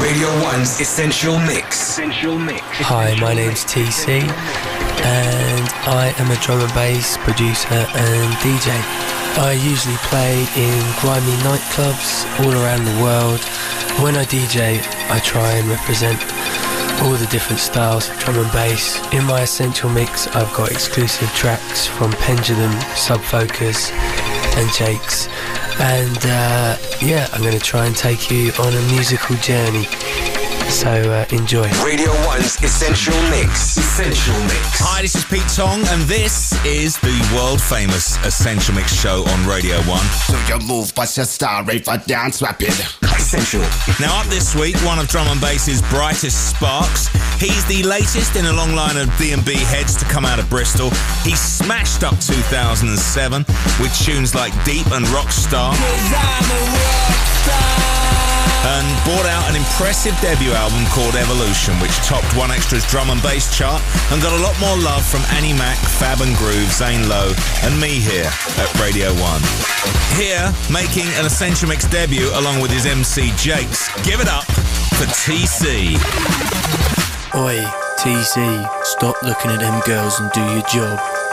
Radio 1's Essential Mix. Essential Mix. Hi, my name's TC, and I am a drum and bass producer and DJ. I usually play in grimy nightclubs all around the world. When I DJ, I try and represent all the different styles of drum and bass. In my essential mix, I've got exclusive tracks from Pendulum, Sub Focus, and Jakes. And uh, yeah, I'm going to try and take you on a musical journey. So uh, enjoy. Radio 1's Essential Mix. Essential Mix. Hi, this is Pete Tong, and this is the world famous Essential Mix show on Radio 1. So you move, but your start rave a dance rapid. Essential. Now, up this week, one of drum and bass's brightest sparks. He's the latest in a long line of D&B heads to come out of Bristol. He smashed up 2007 with tunes like Deep and Rockstar. And brought out an impressive debut album called Evolution, which topped 1Xtra's drum and bass chart and got a lot more love from Annie Mac, Fab and Groove, Zane Lowe, and me here at Radio 1. Here, making an Essential Mix debut along with his MC Jakes. Give it up for TC. Oi, TC, stop looking at them girls and do your job.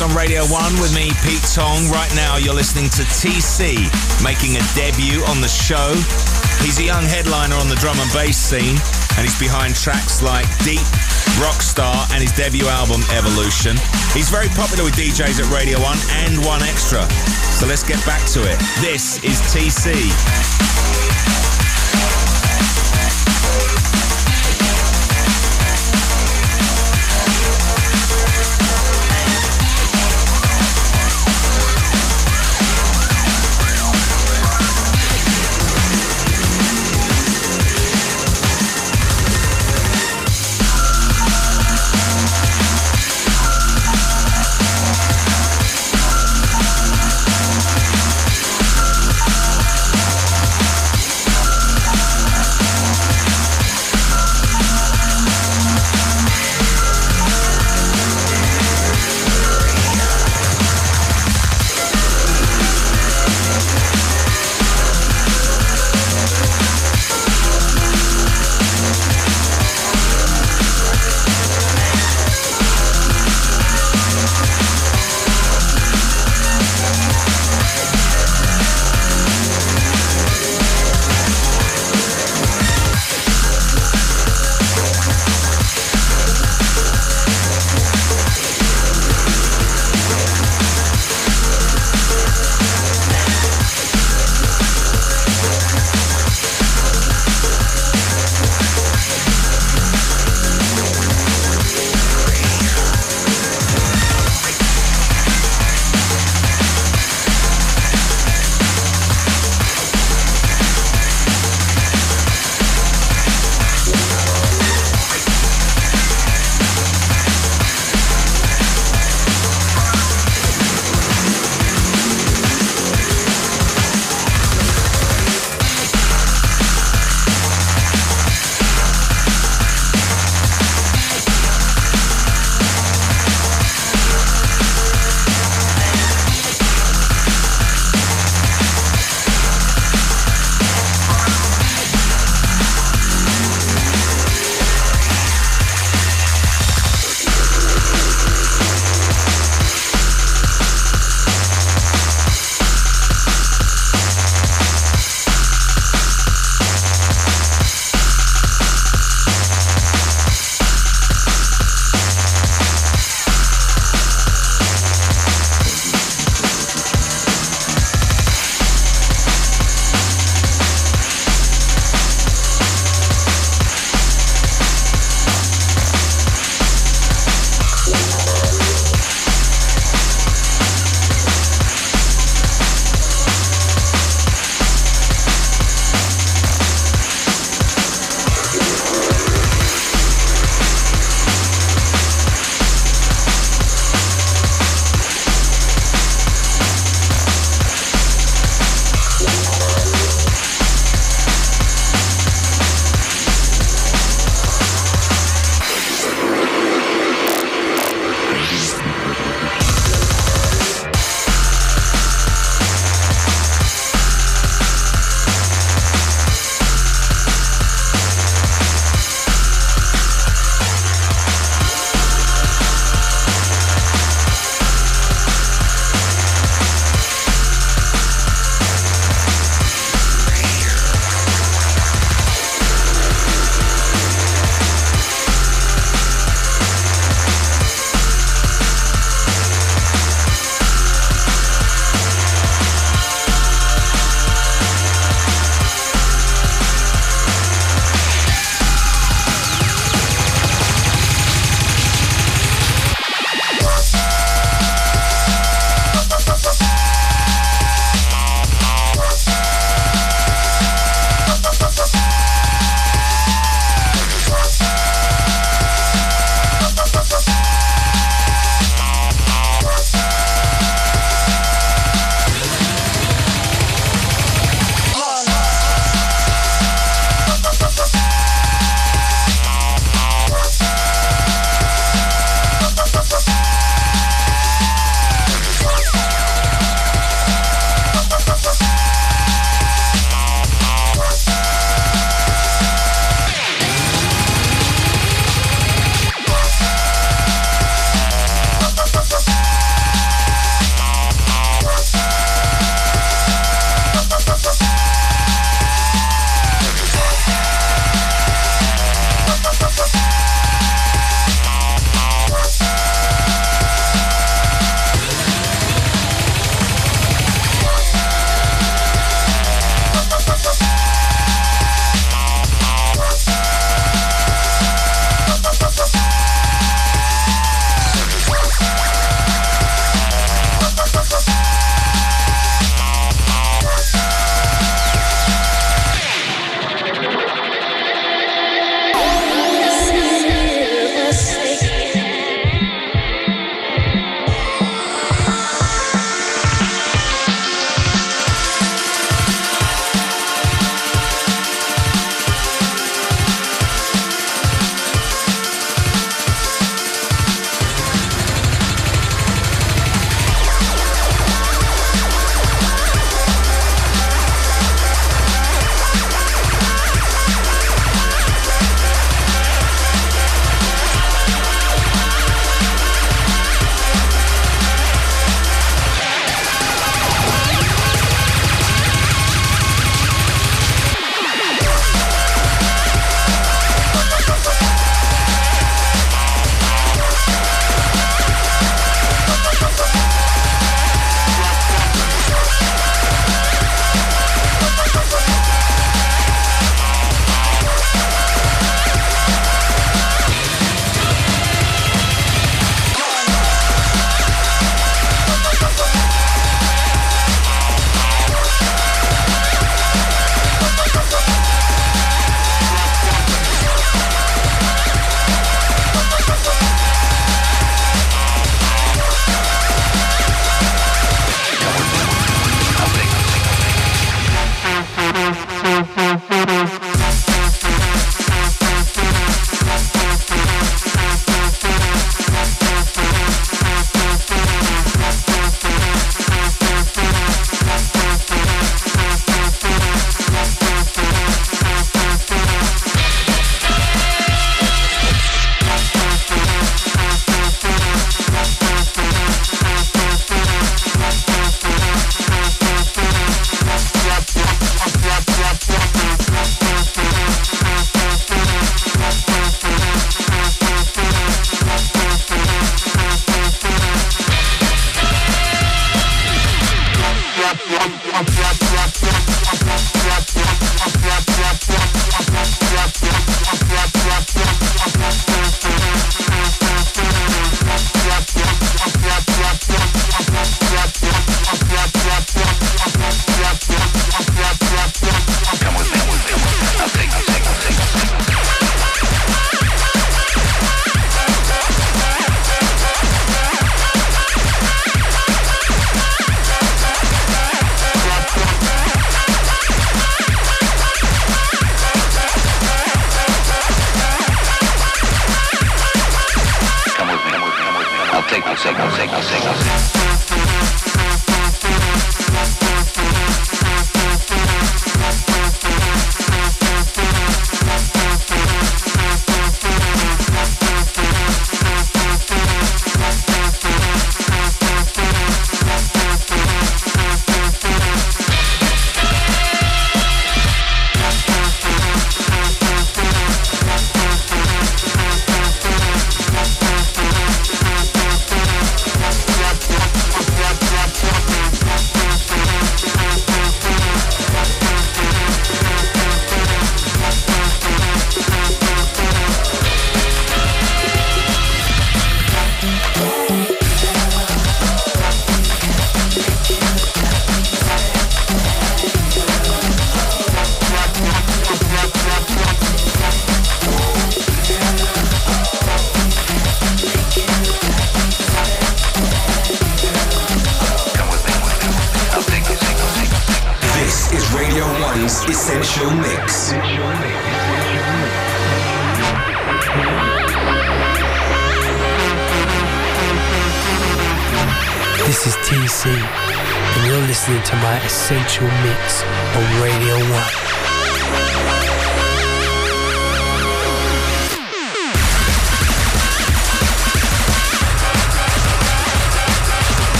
On Radio 1 with me, Pete Tong. Right now, you're listening to TC making a debut on the show. He's a young headliner on the drum and bass scene, and he's behind tracks like Deep, Rockstar, and his debut album, Evolution. He's very popular with DJs at Radio 1 and 1Xtra. So let's get back to it. This is TC.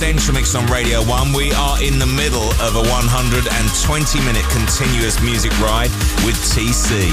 Listening Essential Mix on Radio 1. We are in the middle of a 120 minute continuous music ride with TC.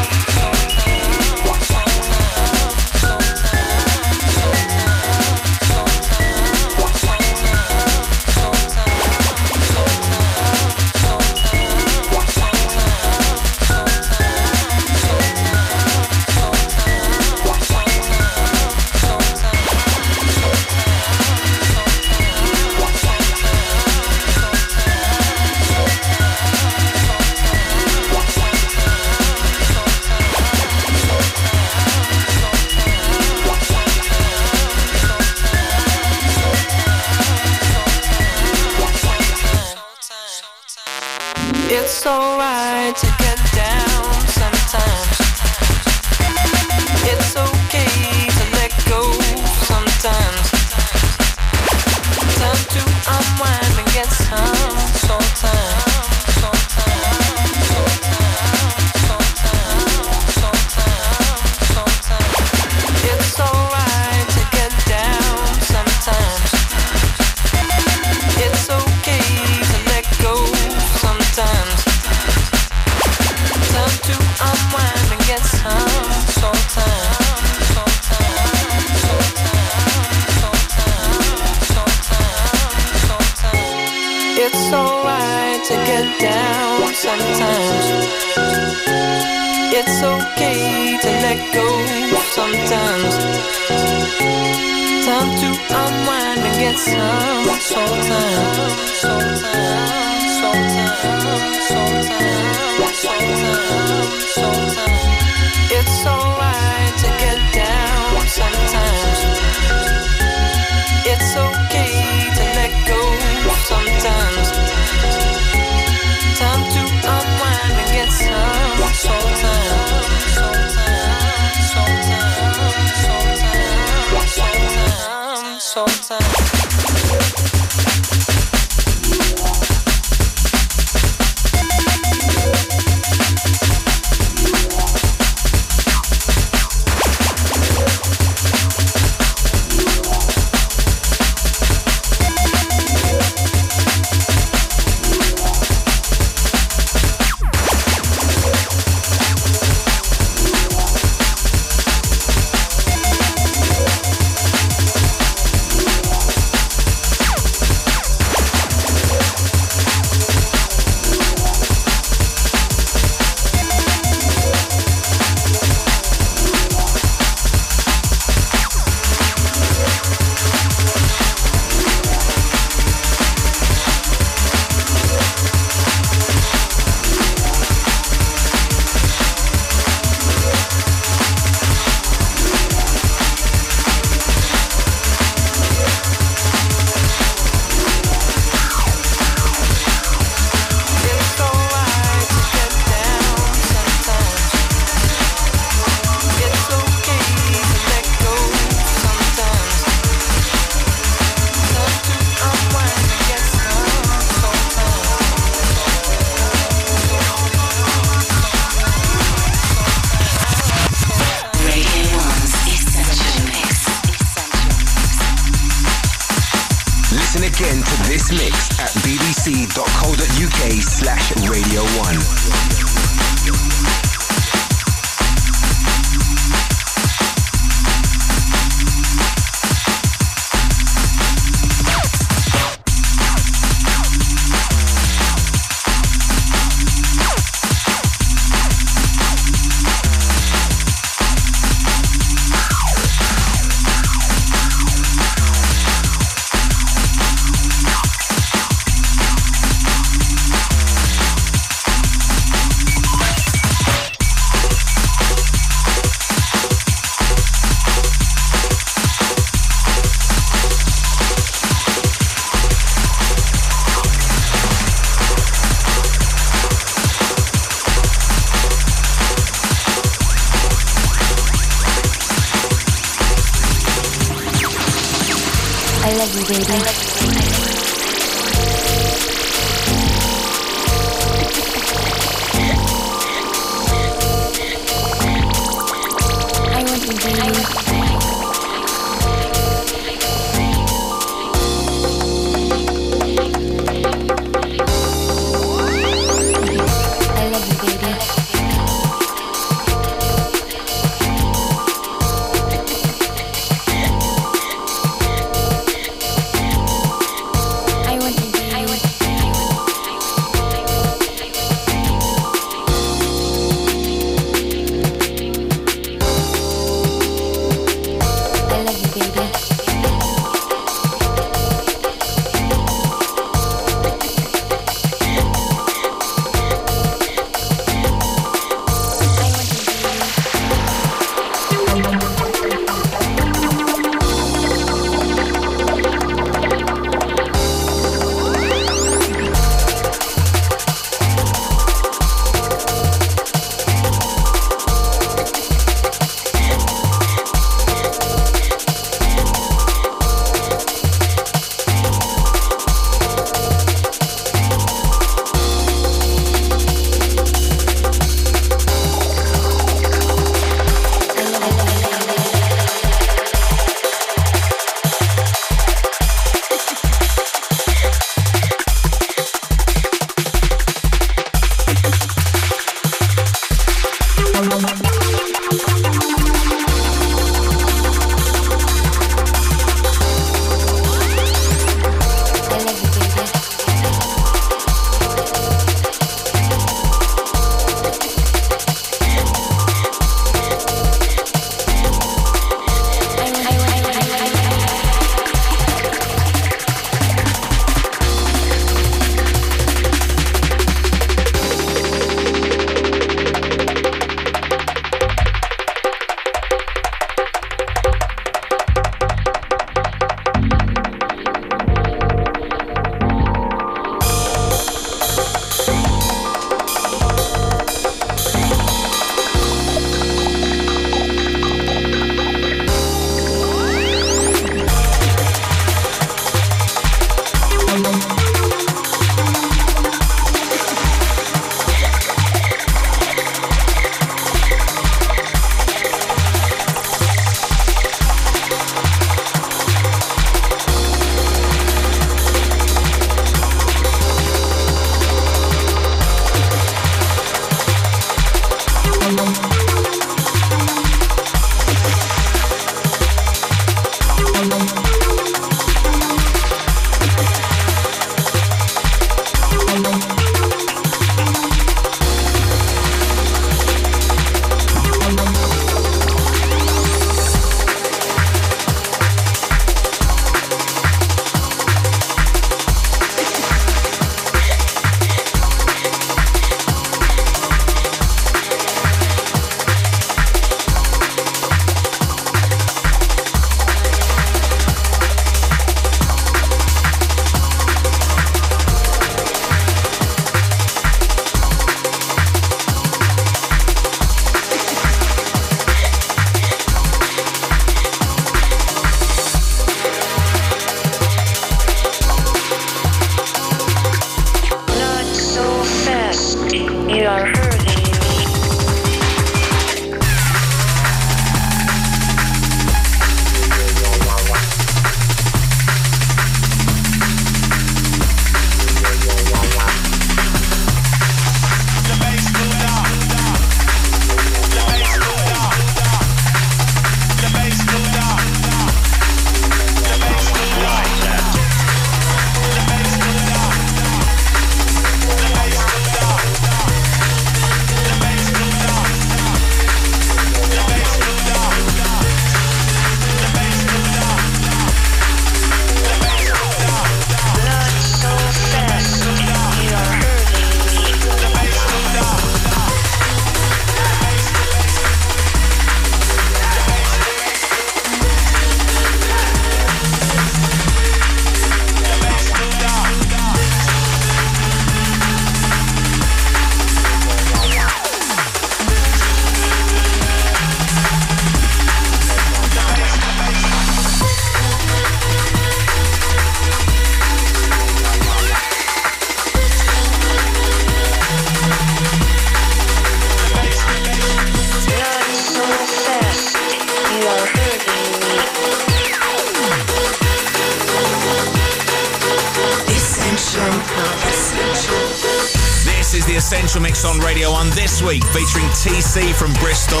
TC from Bristol.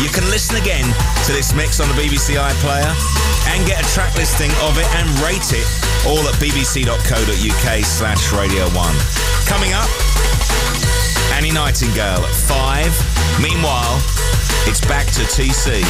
You can listen again to this mix on the BBC iPlayer and get a track listing of it and rate it all at bbc.co.uk slash Radio 1. Coming up, Annie Nightingale at 5. Meanwhile, it's back to TC.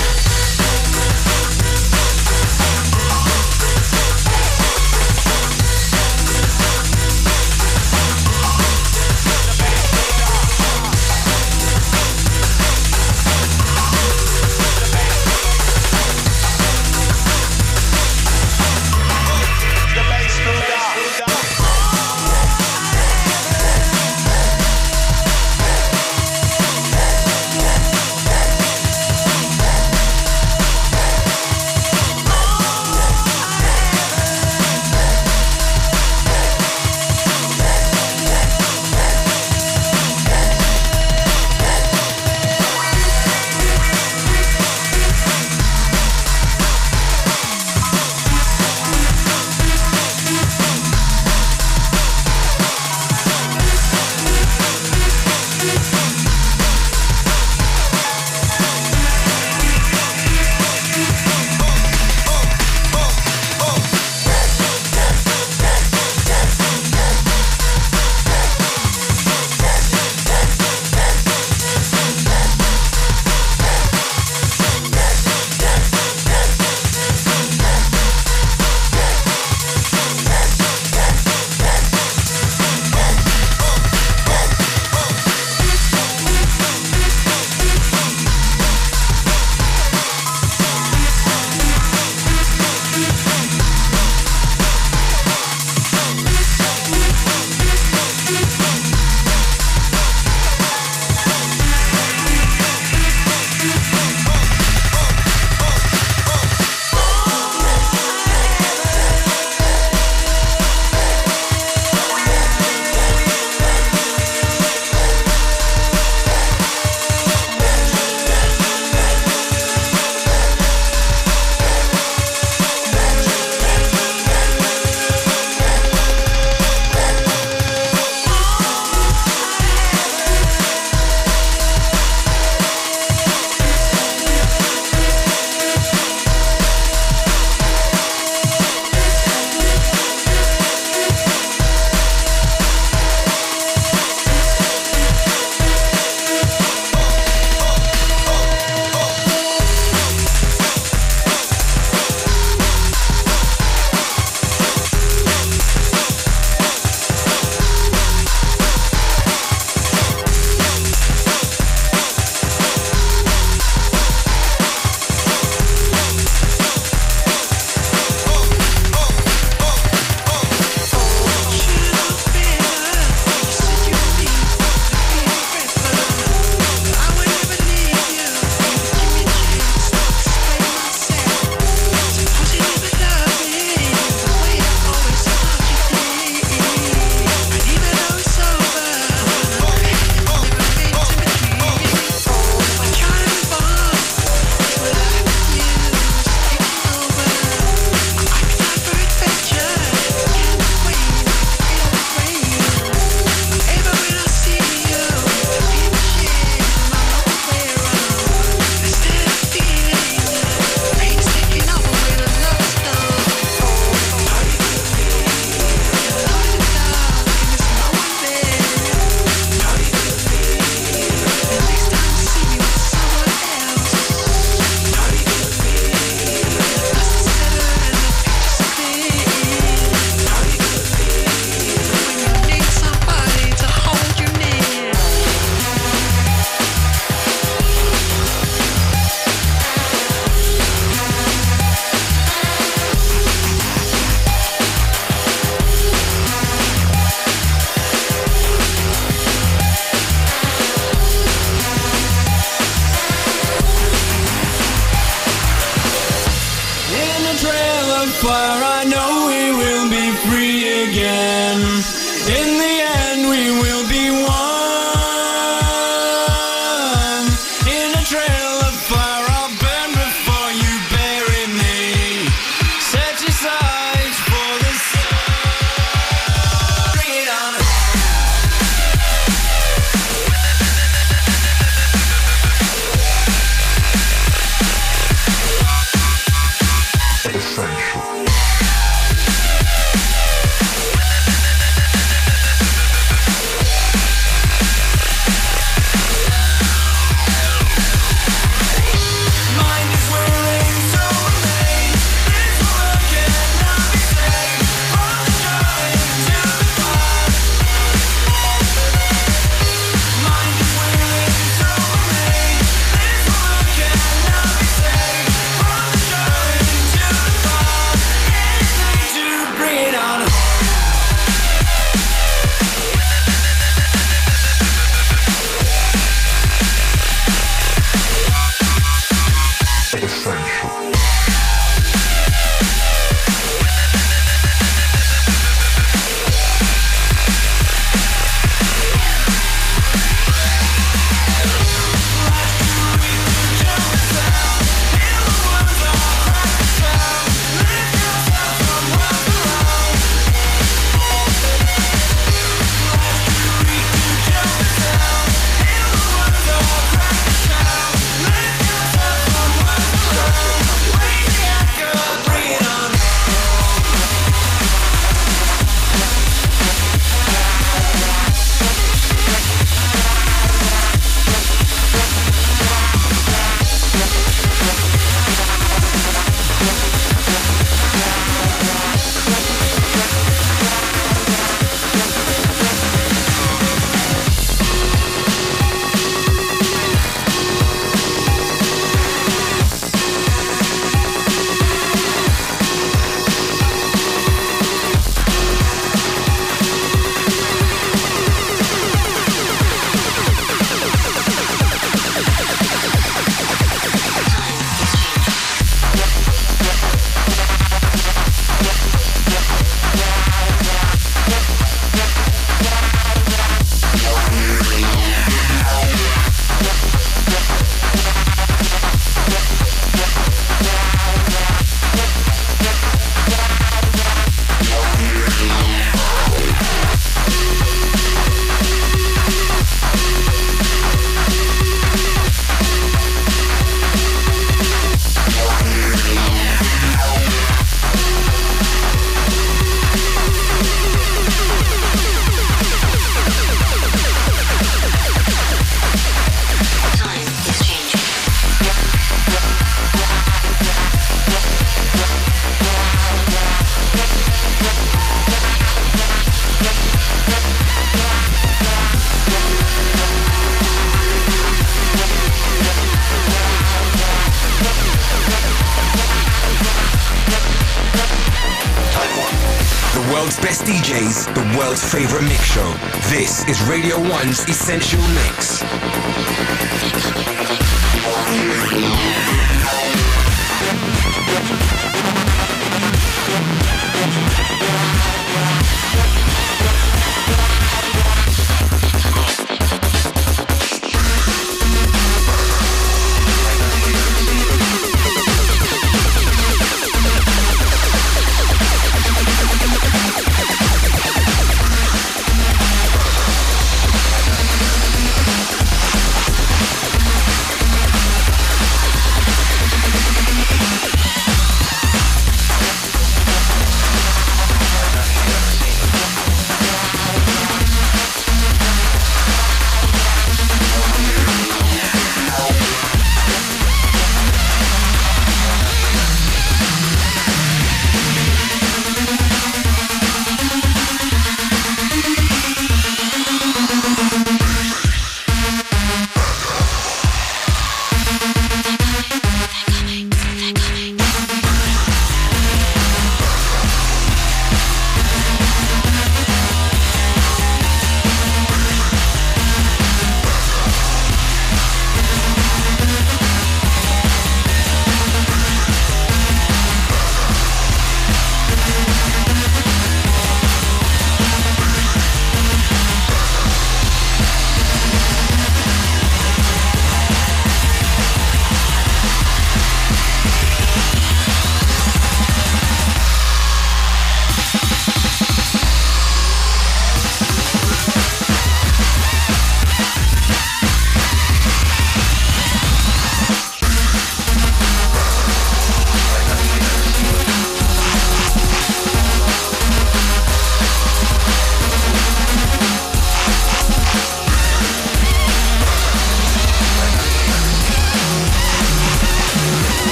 1's Essential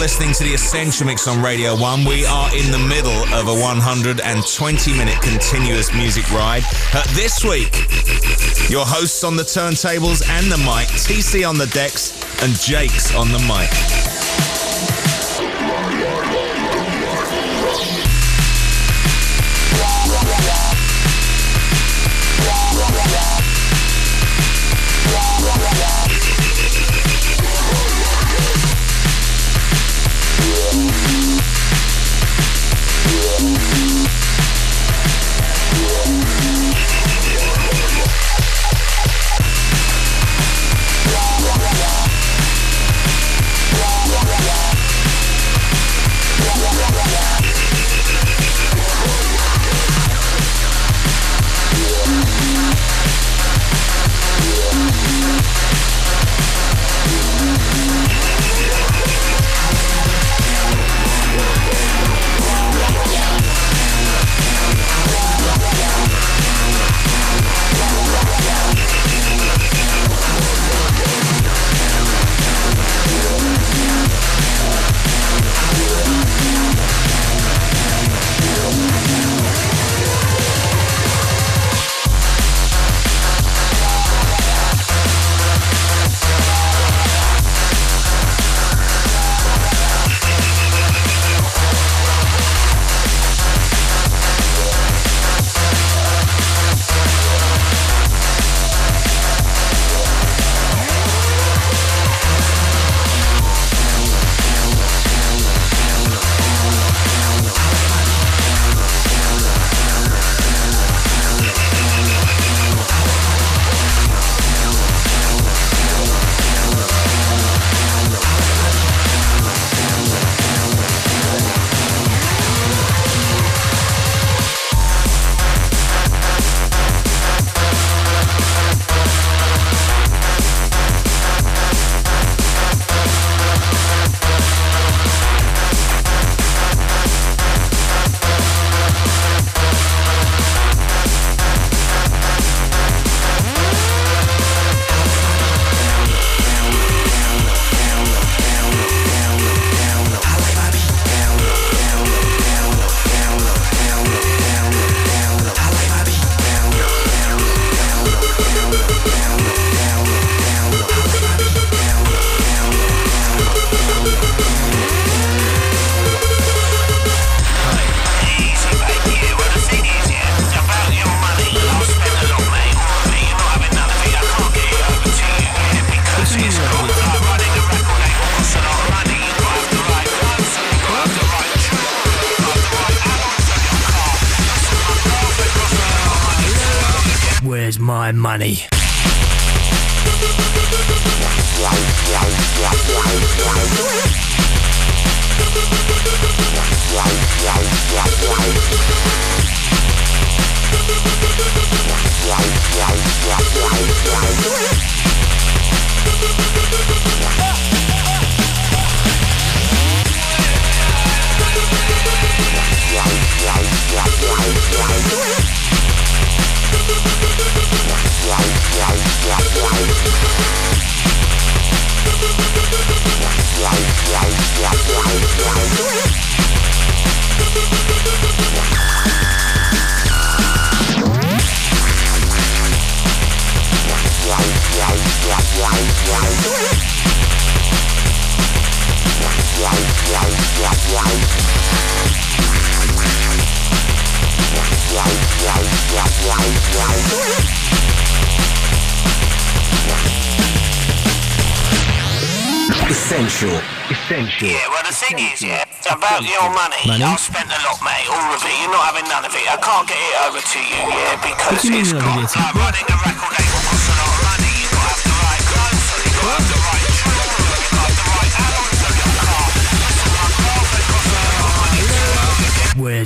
listening to the Essential Mix on Radio 1. We are in the middle of a 120 minute continuous music ride. Uh, this week, your hosts on the turntables and the mic, TC on the decks, and Jakes on the mic.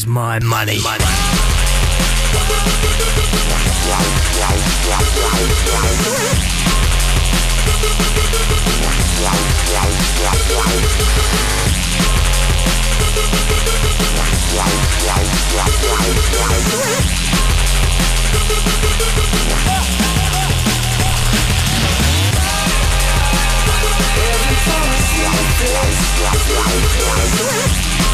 Where's my money? money. I see This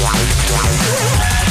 Wow.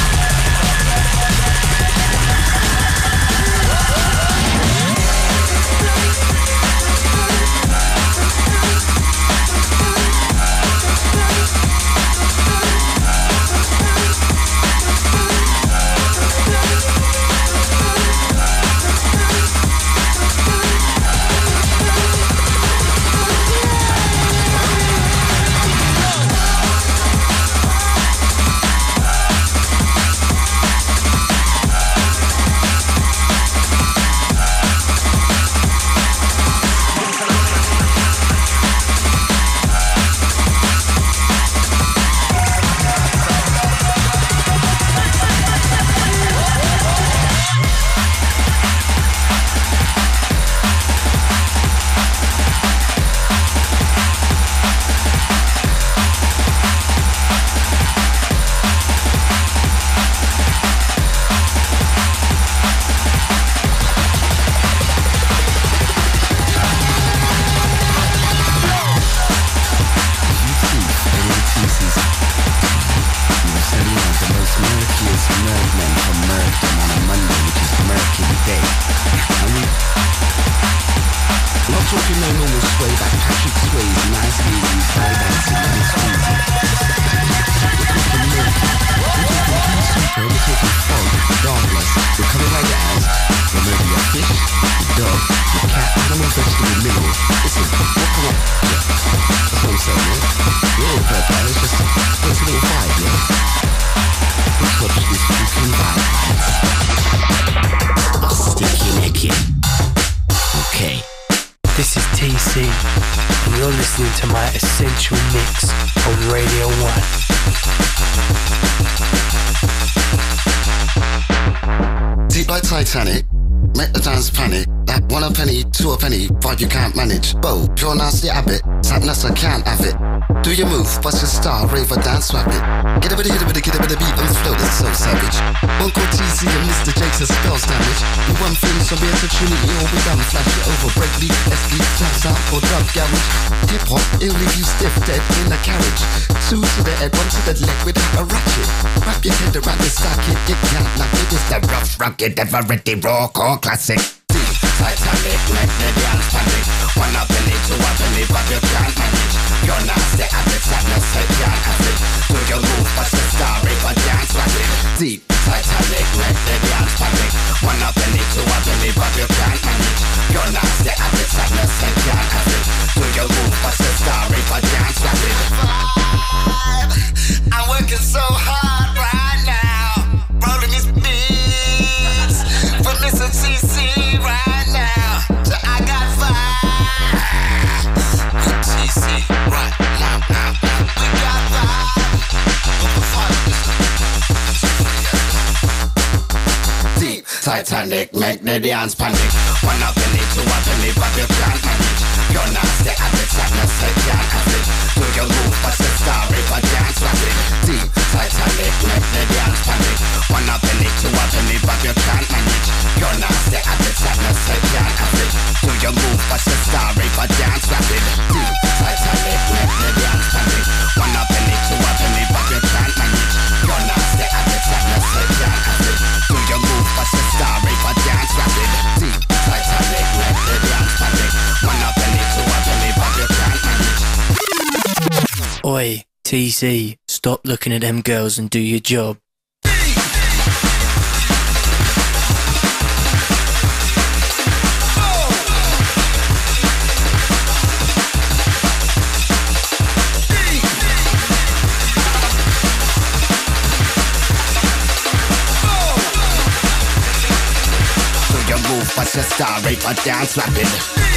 something som bliver til chili i hovedet Gammel slags i over breakbeat, S-beat, salsa og drum garage. Hip-hop, LED dead in a carriage. Suser det at bumse det leg with a ratchet. Wrap your head around the socket, you can't knock it It's the rough rugged, ever ready rock or classic. Deep, panic, make the dance panic. One of in it, two up in but you can't manage. You're not the I'm not the can't average. Do your move, but the star if dance rapid. Deep, Titanic, make the dance PC. Stop looking at them girls and do your job. Watch the star, rape, right down, slapping.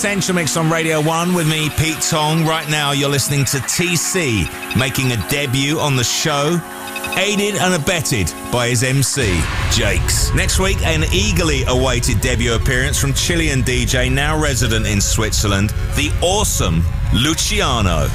Essential Mix on Radio 1 with me, Pete Tong. Right now, you're listening to TC making a debut on the show, aided and abetted by his MC, Jakes. Next week, an eagerly awaited debut appearance from Chilean DJ, now resident in Switzerland, the awesome Luciano.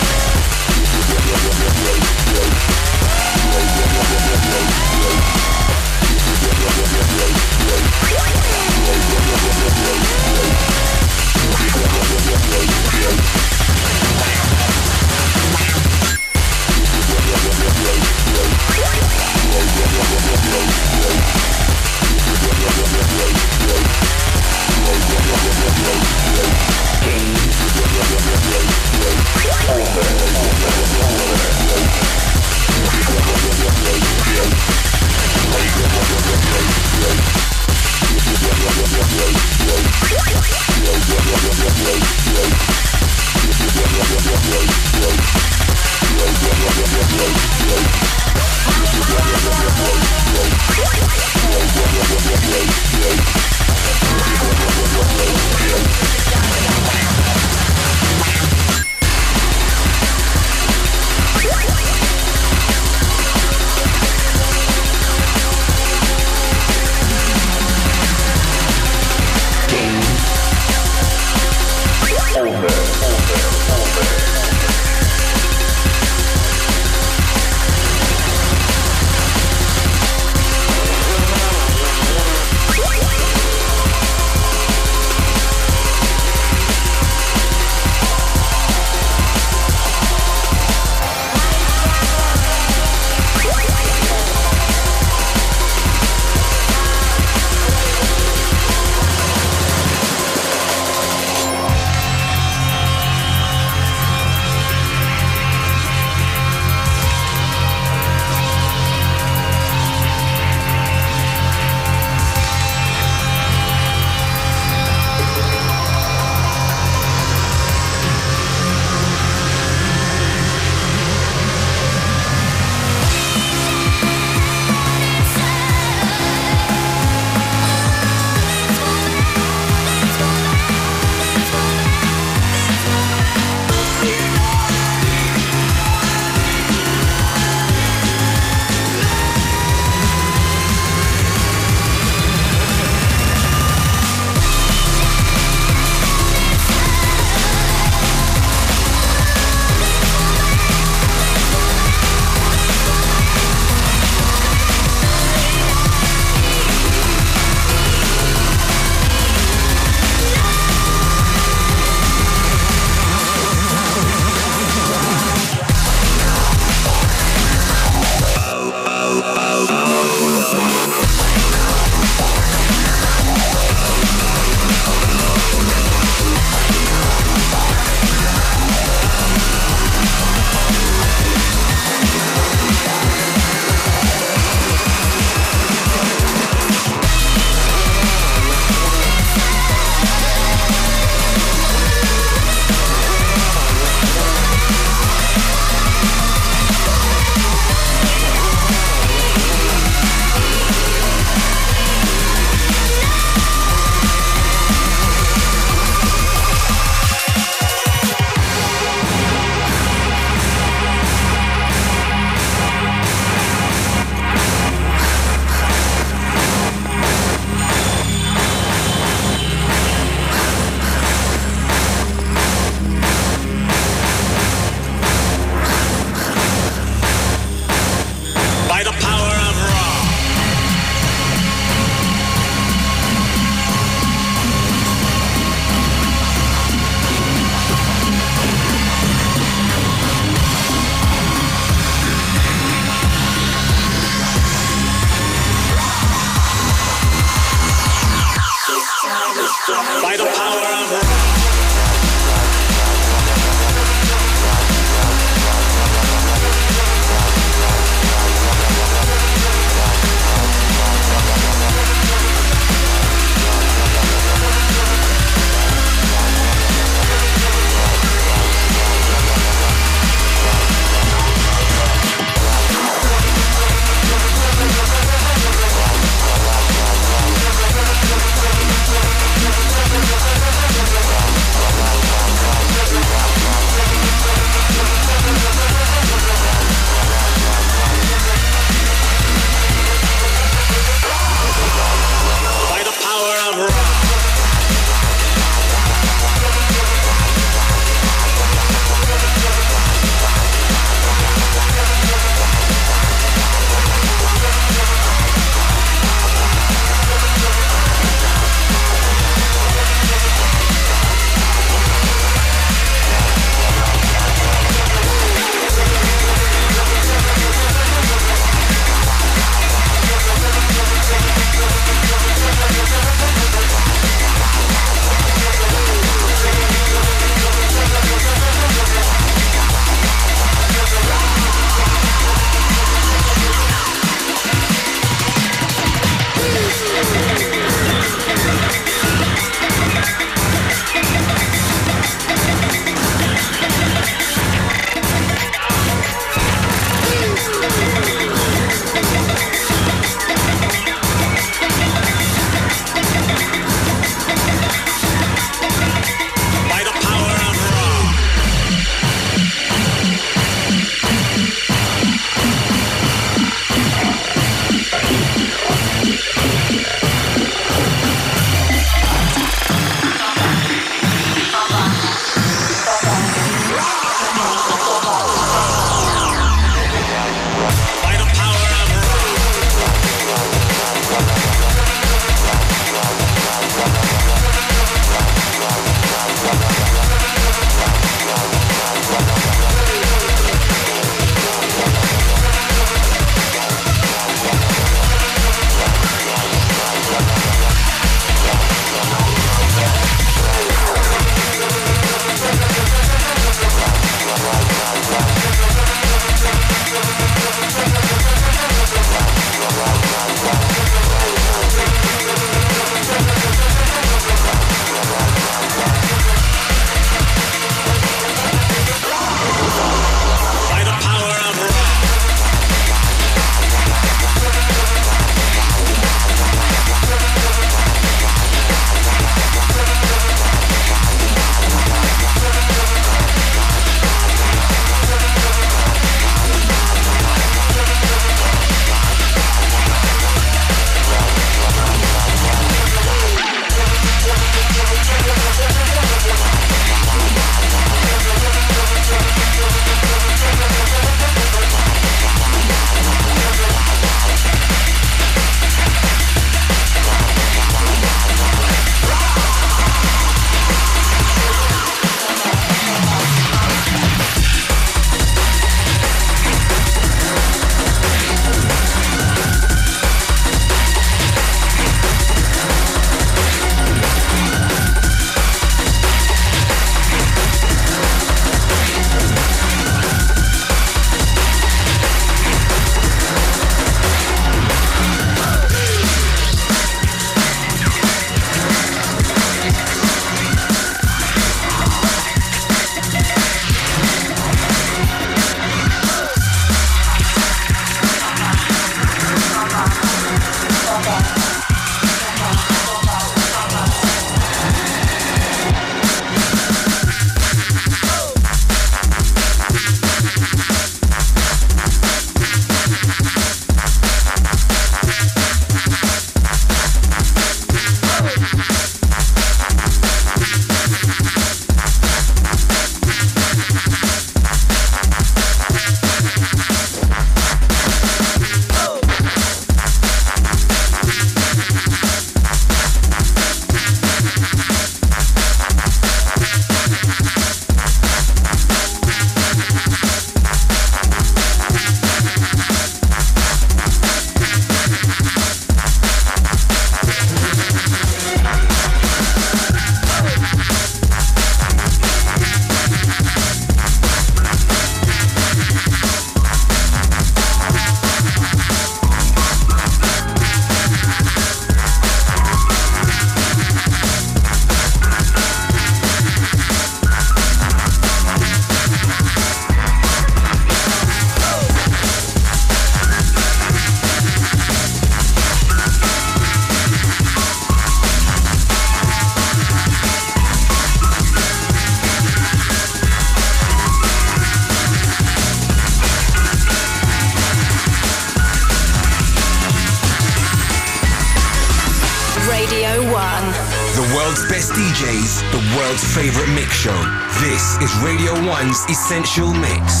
Essential Mix.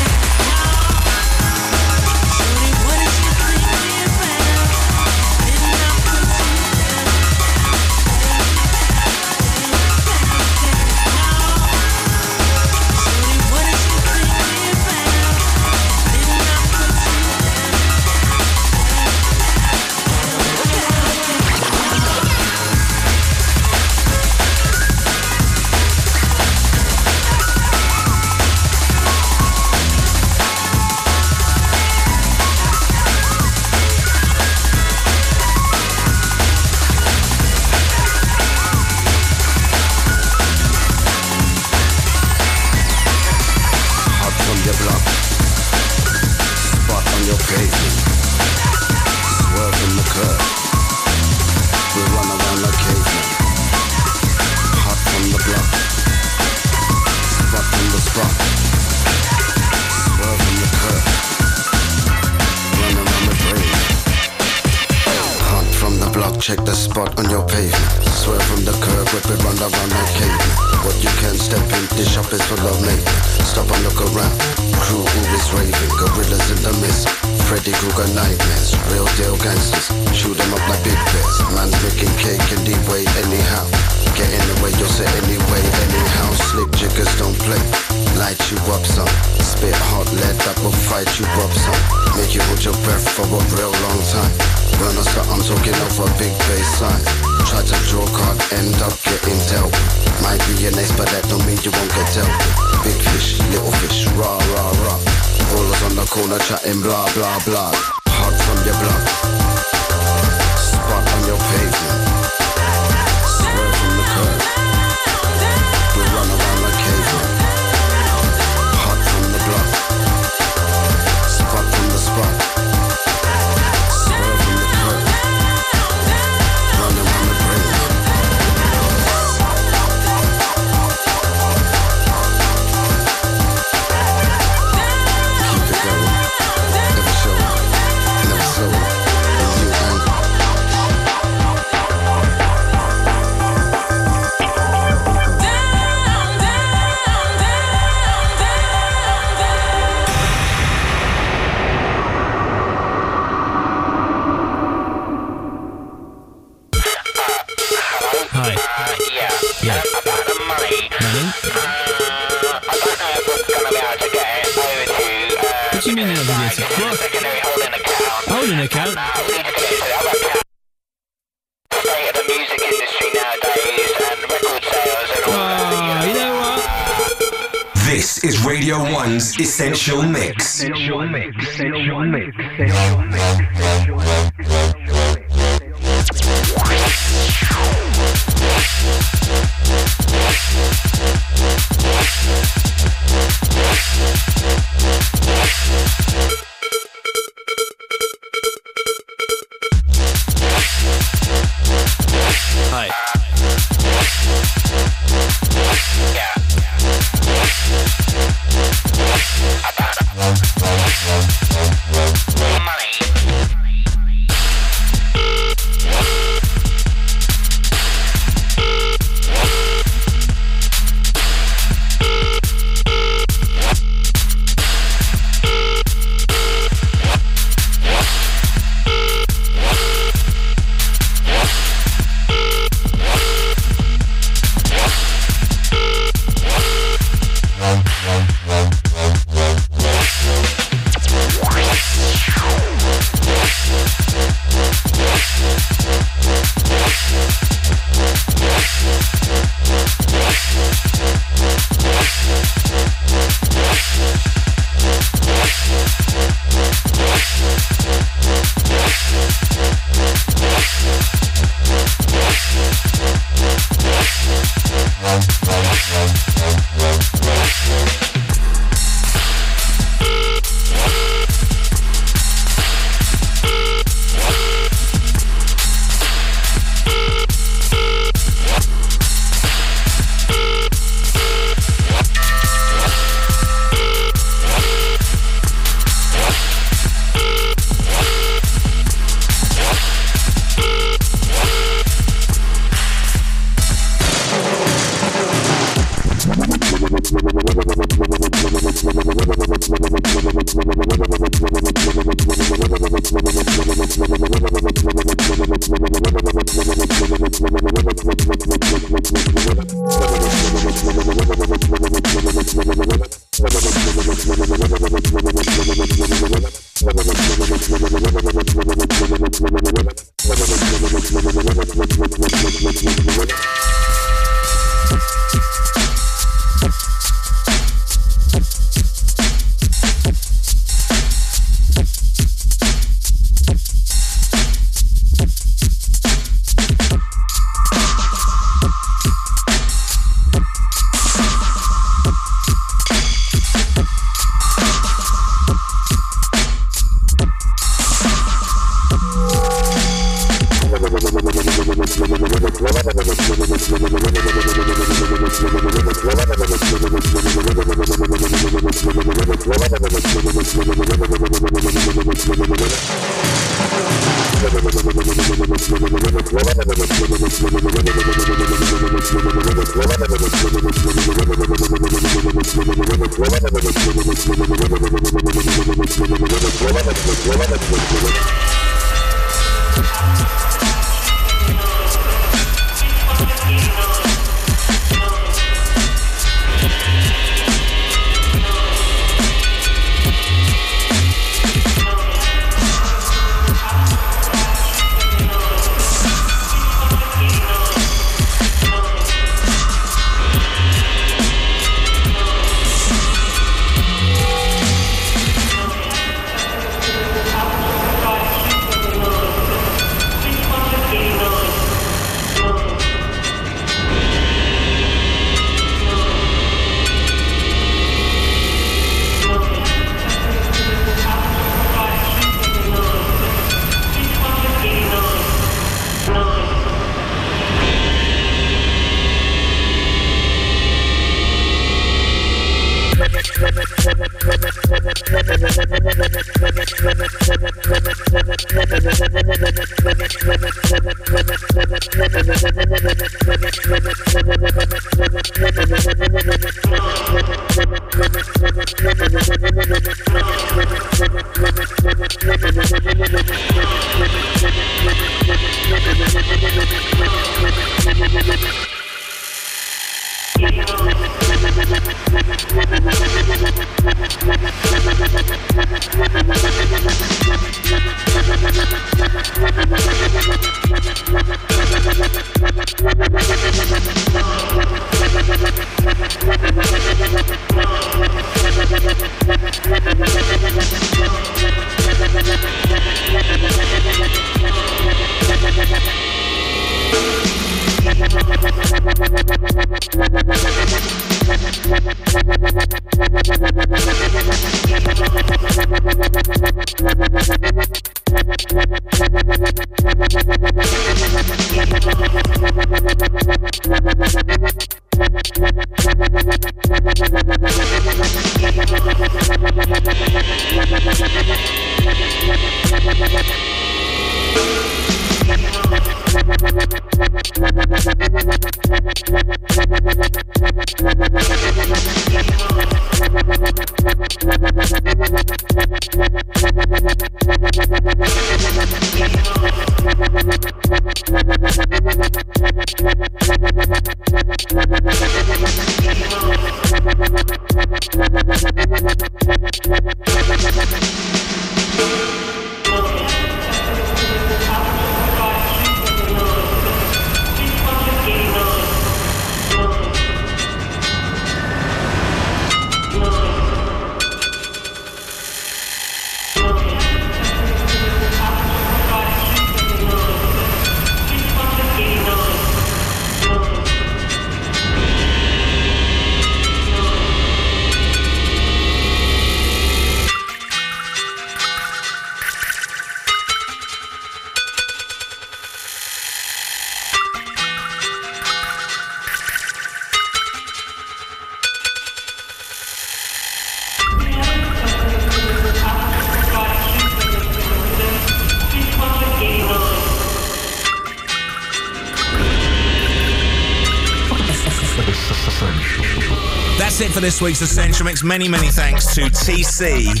This week's Essential Mix. Many, many thanks to TC.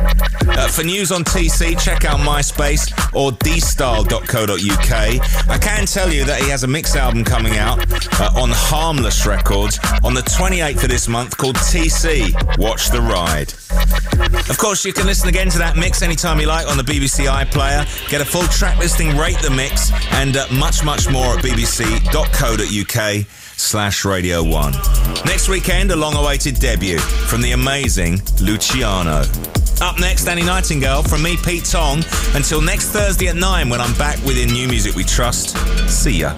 Uh, for news on TC, check out MySpace or dstyle.co.uk. I can tell you that he has a mix album coming out uh, on Harmless Records on the 28th of this month called TC. Watch the ride. Of course, you can listen again to that mix anytime you like on the BBC iPlayer. Get a full track listing, rate the mix, and uh, much, much more at bbc.co.uk slash Radio 1. Next weekend, a long-awaited debut from the amazing Luciano. Up next, Annie Nightingale from me, Pete Tong. Until next Thursday at 9 when I'm back with In New Music We Trust. See ya.